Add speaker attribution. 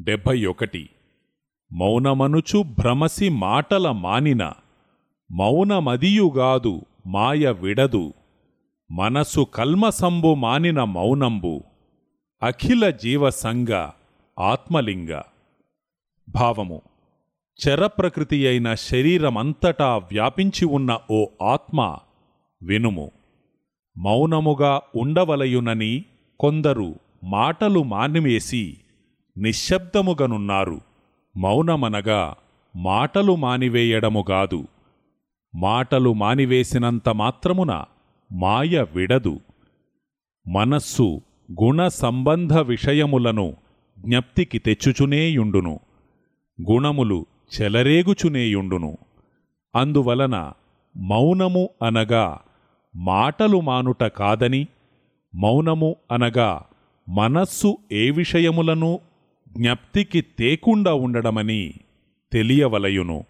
Speaker 1: డెబ్భై ఒకటి మౌనమనుచు భ్రమసి మాటల మానిన మౌనమదియుగాదు మాయ విడదు. మనసు కల్మసంబు మానిన మౌనంబు అఖిల జీవసంగ ఆత్మలింగ. భావము చరప్రకృతి అయిన శరీరమంతటా వ్యాపించి ఉన్న ఓ ఆత్మ వినుము. మౌనముగా ఉండవలయునని కొందరు మాటలు మానివేసి నిశ్శబ్దముగనున్నారు. మౌనమనగా మాటలు మానివేయడముగాదు మాటలు మానివేసినంత మాత్రమున మాయ విడదు. మనస్సు గుణ సంబంధ విషయములను జ్ఞప్తికి తెచ్చుచునేయుండును. గుణములు చెలరేగుచునేయుండును. అందువలన మౌనము అనగా మాటలు మానుట కాదని మౌనము అనగా మనస్సు ఏ విషయములను జ్ఞప్తికి తేకుండా ఉండడమని తెలియవలయును.